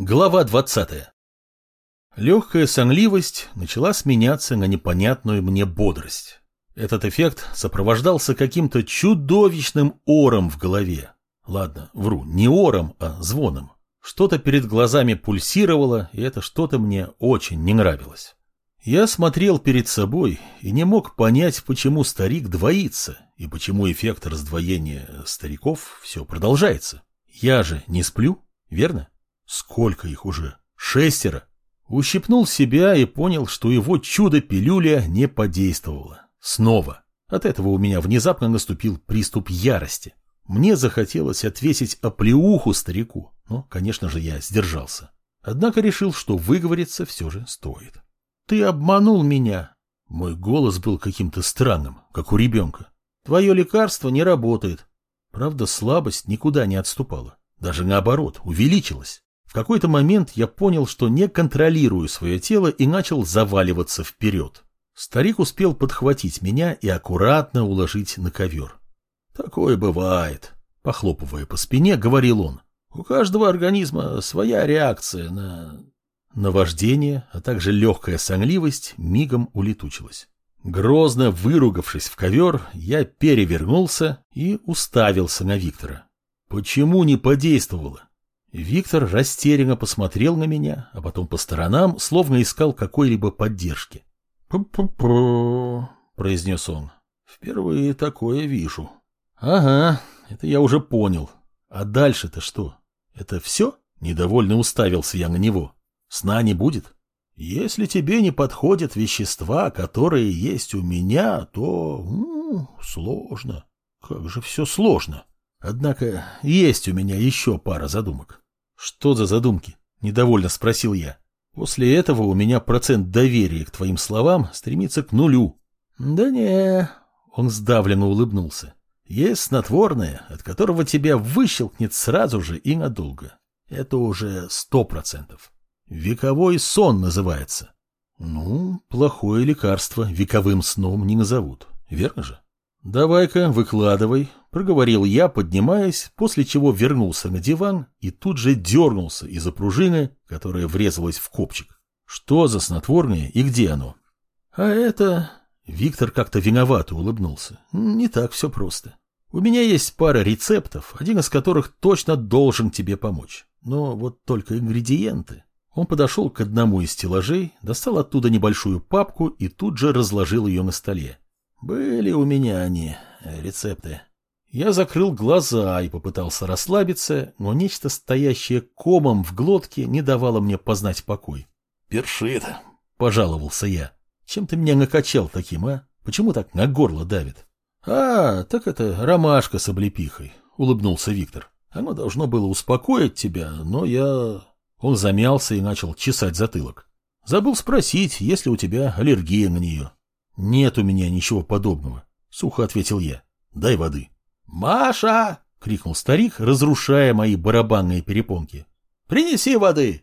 Глава 20. Легкая сонливость начала сменяться на непонятную мне бодрость. Этот эффект сопровождался каким-то чудовищным ором в голове. Ладно, вру, не ором, а звоном. Что-то перед глазами пульсировало, и это что-то мне очень не нравилось. Я смотрел перед собой и не мог понять, почему старик двоится, и почему эффект раздвоения стариков все продолжается. Я же не сплю, верно? Сколько их уже? Шестеро. Ущипнул себя и понял, что его чудо-пилюля не подействовала. Снова. От этого у меня внезапно наступил приступ ярости. Мне захотелось отвесить оплеуху старику, но, конечно же, я сдержался. Однако решил, что выговориться все же стоит. «Ты обманул меня!» Мой голос был каким-то странным, как у ребенка. «Твое лекарство не работает». Правда, слабость никуда не отступала. Даже наоборот, увеличилась. В какой-то момент я понял, что не контролирую свое тело и начал заваливаться вперед. Старик успел подхватить меня и аккуратно уложить на ковер. «Такое бывает», — похлопывая по спине, говорил он. «У каждого организма своя реакция на...» Наваждение, а также легкая сонливость мигом улетучилась. Грозно выругавшись в ковер, я перевернулся и уставился на Виктора. Почему не подействовало? Виктор растерянно посмотрел на меня, а потом по сторонам, словно искал какой-либо поддержки. «Пу-пу-пу», — произнес он. «Впервые такое вижу». «Ага, это я уже понял. А дальше-то что? Это все?» Недовольно уставился я на него. «Сна не будет?» «Если тебе не подходят вещества, которые есть у меня, то... М -м, сложно. Как же все сложно. Однако есть у меня еще пара задумок. Что за задумки? Недовольно спросил я. После этого у меня процент доверия к твоим словам стремится к нулю. Да не, он сдавленно улыбнулся. Есть снотворное, от которого тебя выщелкнет сразу же и надолго. Это уже сто процентов. Вековой сон называется. Ну, плохое лекарство вековым сном не назовут, верно же? «Давай-ка, выкладывай», — проговорил я, поднимаясь, после чего вернулся на диван и тут же дернулся из-за пружины, которая врезалась в копчик. «Что за снотворное и где оно?» «А это...» Виктор как-то виновато улыбнулся. «Не так все просто. У меня есть пара рецептов, один из которых точно должен тебе помочь. Но вот только ингредиенты...» Он подошел к одному из стеллажей, достал оттуда небольшую папку и тут же разложил ее на столе. Были у меня они, э, рецепты. Я закрыл глаза и попытался расслабиться, но нечто, стоящее комом в глотке, не давало мне познать покой. «Першит», — пожаловался я. «Чем ты меня накачал таким, а? Почему так на горло давит?» «А, так это ромашка с облепихой», — улыбнулся Виктор. «Оно должно было успокоить тебя, но я...» Он замялся и начал чесать затылок. «Забыл спросить, есть ли у тебя аллергия на нее». «Нет у меня ничего подобного», — сухо ответил я. «Дай воды». «Маша!» — крикнул старик, разрушая мои барабанные перепонки. «Принеси воды!»